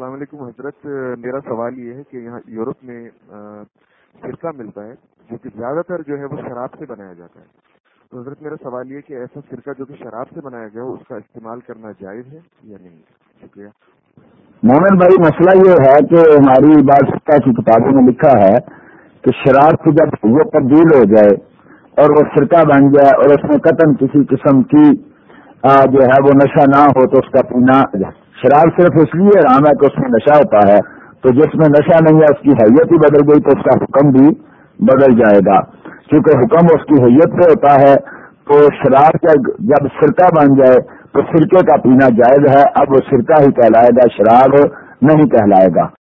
السلام علیکم. حضرت، میرا سوال یہ ہے کہ یہاں یورپ میں سرکہ ملتا ہے جو کہ زیادہ تر جو ہے وہ شراب سے بنایا جاتا ہے۔ تو حضرت، میرا سوال یہ کہ ایسا سرکہ جو کہ شراب سے بنایا گیا اس کا استعمال کرنا جائز ہے یا نہیں؟ شکریہ۔ مومن بھائی، مسئلہ یہ ہے کہ ہماری بات سکتا کی کتابوں میں لکھا ہے کہ شراب کی جب وہ تبدیل ہو جائے اور وہ سرکہ بن جائے اور اس میں قتل کسی قسم کی جو ہے وہ نشہ نہ ہو، تو اس کا پینا شراب صرف اس لیے آرام ہے کہ اس میں نشہ ہوتا ہے، تو جس میں نشہ نہیں ہے، اس کی حیت ہی بدل گئی تو اس کا حکم بھی بدل جائے گا۔ کیونکہ حکم اس کی حیت پہ ہوتا ہے، تو شراب کا جب سرکہ بن جائے تو سرکے کا پینا جائز ہے، اب وہ سرکہ ہی کہلائے گا شراب نہیں کہلائے گا۔